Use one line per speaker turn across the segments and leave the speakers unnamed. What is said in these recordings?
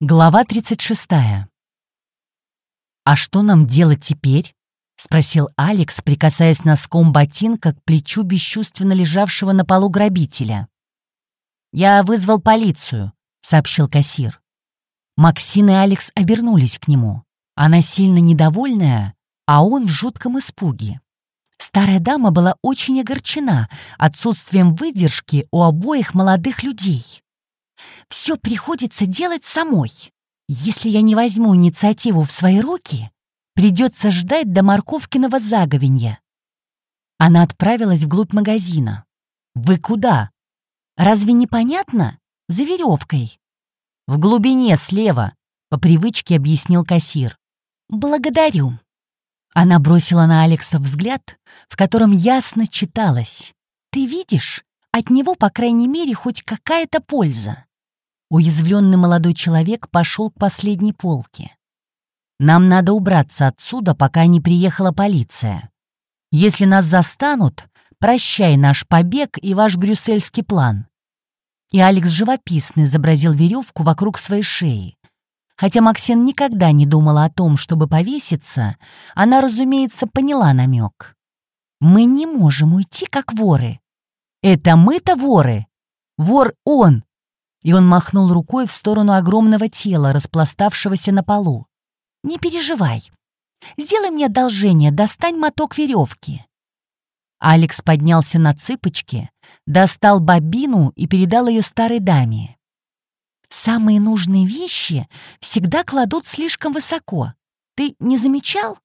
Глава 36. «А что нам делать теперь?» — спросил Алекс, прикасаясь носком ботинка к плечу бесчувственно лежавшего на полу грабителя. «Я вызвал полицию», — сообщил кассир. Максин и Алекс обернулись к нему. Она сильно недовольная, а он в жутком испуге. Старая дама была очень огорчена отсутствием выдержки у обоих молодых людей. Все приходится делать самой. Если я не возьму инициативу в свои руки, придется ждать до морковкиного заговенья. Она отправилась вглубь магазина. «Вы куда? Разве не понятно? За веревкой». «В глубине, слева», — по привычке объяснил кассир. «Благодарю». Она бросила на Алекса взгляд, в котором ясно читалось. «Ты видишь, от него, по крайней мере, хоть какая-то польза». Уязвленный молодой человек пошел к последней полке. «Нам надо убраться отсюда, пока не приехала полиция. Если нас застанут, прощай наш побег и ваш брюссельский план». И Алекс живописно изобразил веревку вокруг своей шеи. Хотя Максин никогда не думала о том, чтобы повеситься, она, разумеется, поняла намек. «Мы не можем уйти, как воры». «Это мы-то воры! Вор он, и он махнул рукой в сторону огромного тела, распластавшегося на полу. «Не переживай. Сделай мне одолжение, достань моток веревки». Алекс поднялся на цыпочки, достал бобину и передал ее старой даме. «Самые нужные вещи всегда кладут слишком высоко. Ты не замечал?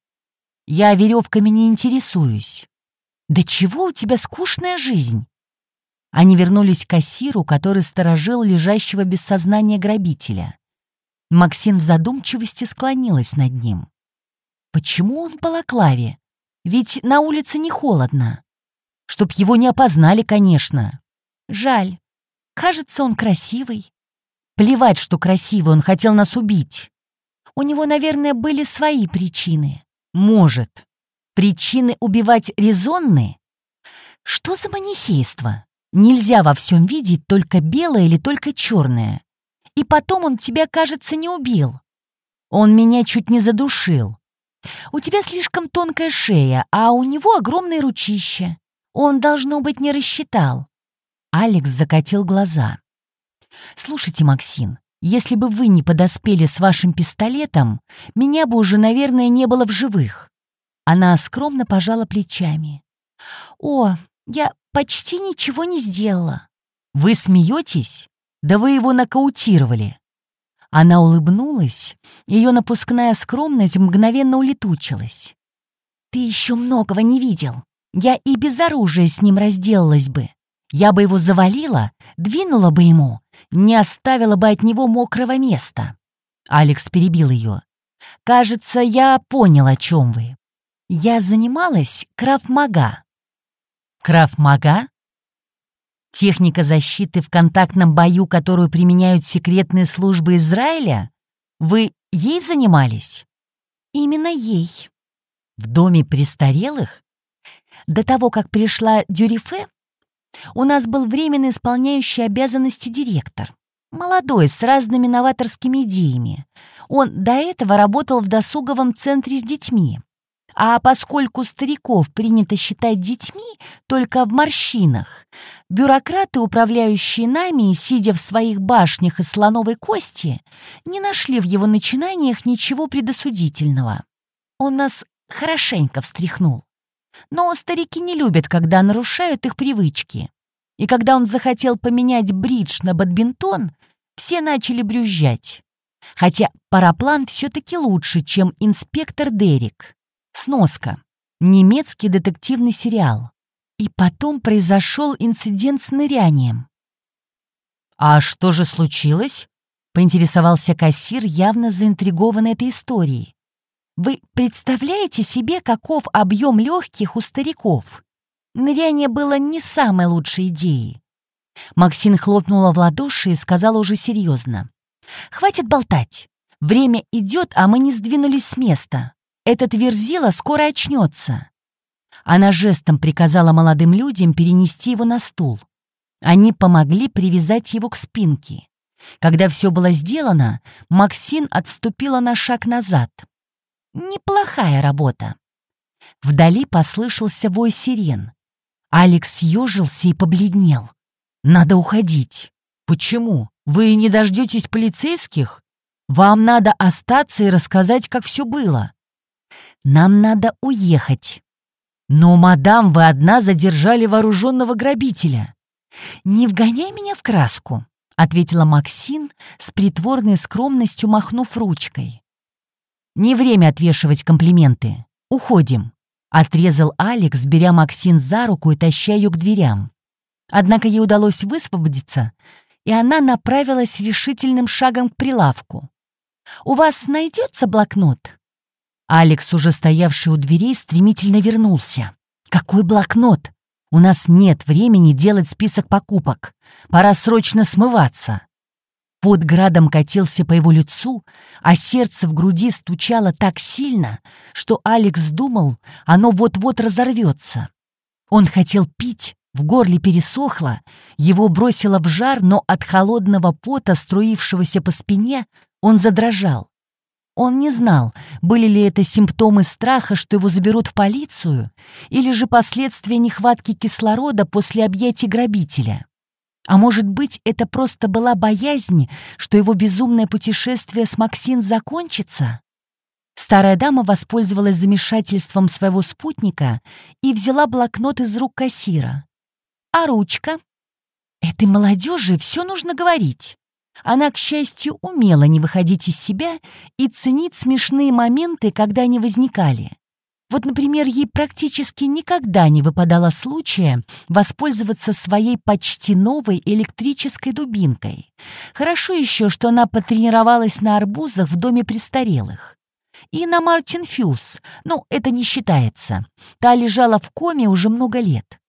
Я веревками не интересуюсь. Да чего у тебя скучная жизнь?» Они вернулись к кассиру, который сторожил лежащего без сознания грабителя. Максим в задумчивости склонилась над ним. «Почему он в балаклаве? Ведь на улице не холодно. Чтоб его не опознали, конечно. Жаль. Кажется, он красивый. Плевать, что красивый, он хотел нас убить. У него, наверное, были свои причины. Может. Причины убивать резонны? Что за манихейство? Нельзя во всем видеть только белое или только черное. И потом он тебя, кажется, не убил. Он меня чуть не задушил. У тебя слишком тонкая шея, а у него огромное ручище. Он, должно быть, не рассчитал. Алекс закатил глаза. «Слушайте, Максим, если бы вы не подоспели с вашим пистолетом, меня бы уже, наверное, не было в живых». Она скромно пожала плечами. «О, я почти ничего не сделала. Вы смеетесь? Да вы его нокаутировали. Она улыбнулась, ее напускная скромность мгновенно улетучилась. Ты еще многого не видел. Я и без оружия с ним разделалась бы. Я бы его завалила, двинула бы ему, не оставила бы от него мокрого места. Алекс перебил ее. «Кажется, я понял, о чем вы. Я занималась крафмага. Крафмага? Техника защиты в контактном бою, которую применяют секретные службы Израиля? Вы ей занимались? Именно ей. В доме престарелых? До того, как пришла Дюрифе, у нас был временно исполняющий обязанности директор. Молодой, с разными новаторскими идеями. Он до этого работал в досуговом центре с детьми. А поскольку стариков принято считать детьми только в морщинах, бюрократы, управляющие нами, сидя в своих башнях из слоновой кости, не нашли в его начинаниях ничего предосудительного. Он нас хорошенько встряхнул. Но старики не любят, когда нарушают их привычки. И когда он захотел поменять бридж на бадминтон, все начали брюзжать. Хотя параплан все-таки лучше, чем инспектор Дерек. Сноска. Немецкий детективный сериал. И потом произошел инцидент с нырянием. «А что же случилось?» — поинтересовался кассир, явно заинтригованный этой историей. «Вы представляете себе, каков объем легких у стариков? Ныряние было не самой лучшей идеей». Максин хлопнула в ладоши и сказала уже серьезно. «Хватит болтать. Время идет, а мы не сдвинулись с места. Этот верзила скоро очнется. Она жестом приказала молодым людям перенести его на стул. Они помогли привязать его к спинке. Когда все было сделано, Максин отступила на шаг назад. Неплохая работа. Вдали послышался вой сирен. Алекс съежился и побледнел. «Надо уходить». «Почему? Вы не дождетесь полицейских? Вам надо остаться и рассказать, как все было». «Нам надо уехать». «Но, мадам, вы одна задержали вооруженного грабителя». «Не вгоняй меня в краску», — ответила Максин с притворной скромностью, махнув ручкой. «Не время отвешивать комплименты. Уходим», — отрезал Алекс, беря Максин за руку и таща ее к дверям. Однако ей удалось высвободиться, и она направилась решительным шагом к прилавку. «У вас найдется блокнот?» Алекс, уже стоявший у дверей, стремительно вернулся. «Какой блокнот? У нас нет времени делать список покупок. Пора срочно смываться». Под градом катился по его лицу, а сердце в груди стучало так сильно, что Алекс думал, оно вот-вот разорвется. Он хотел пить, в горле пересохло, его бросило в жар, но от холодного пота, струившегося по спине, он задрожал. Он не знал, были ли это симптомы страха, что его заберут в полицию, или же последствия нехватки кислорода после объятий грабителя. А может быть, это просто была боязнь, что его безумное путешествие с Максин закончится? Старая дама воспользовалась замешательством своего спутника и взяла блокнот из рук кассира. «А ручка?» «Этой молодежи все нужно говорить». Она, к счастью, умела не выходить из себя и ценить смешные моменты, когда они возникали. Вот, например, ей практически никогда не выпадало случая воспользоваться своей почти новой электрической дубинкой. Хорошо еще, что она потренировалась на арбузах в доме престарелых. И на Мартин Фьюз, ну, это не считается. Та лежала в коме уже много лет.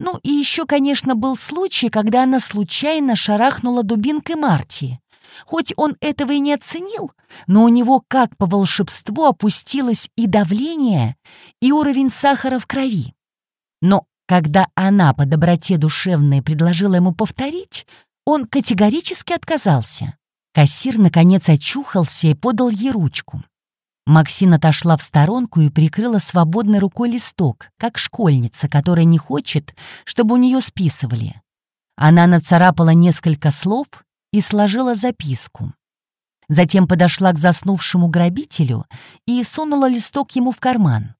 Ну и еще, конечно, был случай, когда она случайно шарахнула дубинкой Марти. Хоть он этого и не оценил, но у него как по волшебству опустилось и давление, и уровень сахара в крови. Но когда она по доброте душевной предложила ему повторить, он категорически отказался. Кассир, наконец, очухался и подал ей ручку. Максин отошла в сторонку и прикрыла свободной рукой листок, как школьница, которая не хочет, чтобы у нее списывали. Она нацарапала несколько слов и сложила записку. Затем подошла к заснувшему грабителю и сунула листок ему в карман.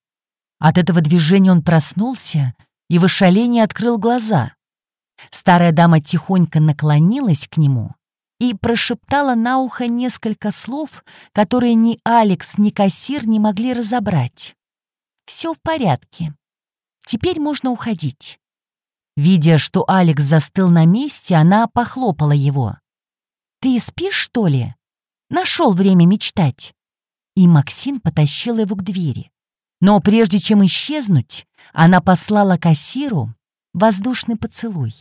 От этого движения он проснулся и в ошалении открыл глаза. Старая дама тихонько наклонилась к нему и прошептала на ухо несколько слов, которые ни Алекс, ни кассир не могли разобрать. «Все в порядке. Теперь можно уходить». Видя, что Алекс застыл на месте, она похлопала его. «Ты спишь, что ли? Нашел время мечтать». И Максим потащил его к двери. Но прежде чем исчезнуть, она послала кассиру воздушный поцелуй.